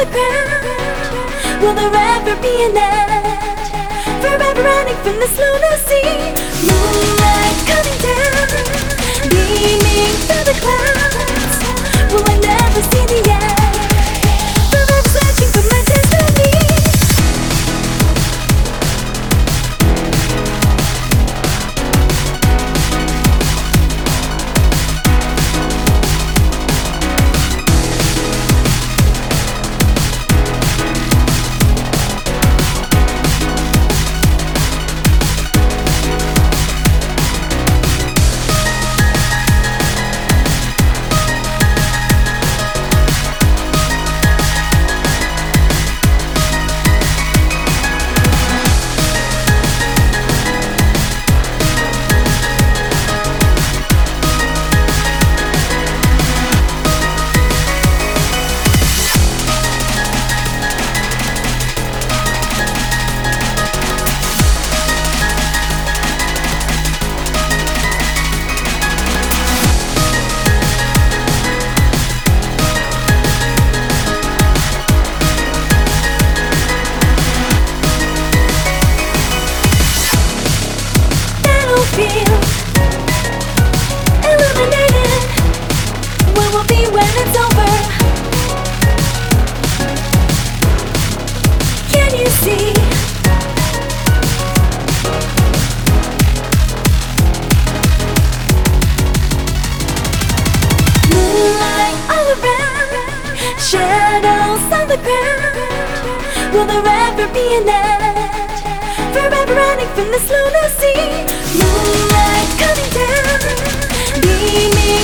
The ground. Will there ever be an end? Forever running from this lunacy. Moonlight Illuminated Where we'll be when it's over. Can you see? Moonlight all around. Shadows on the ground. Will there ever be an end? Forever running from this lunacy Moonlight coming down. Beaming the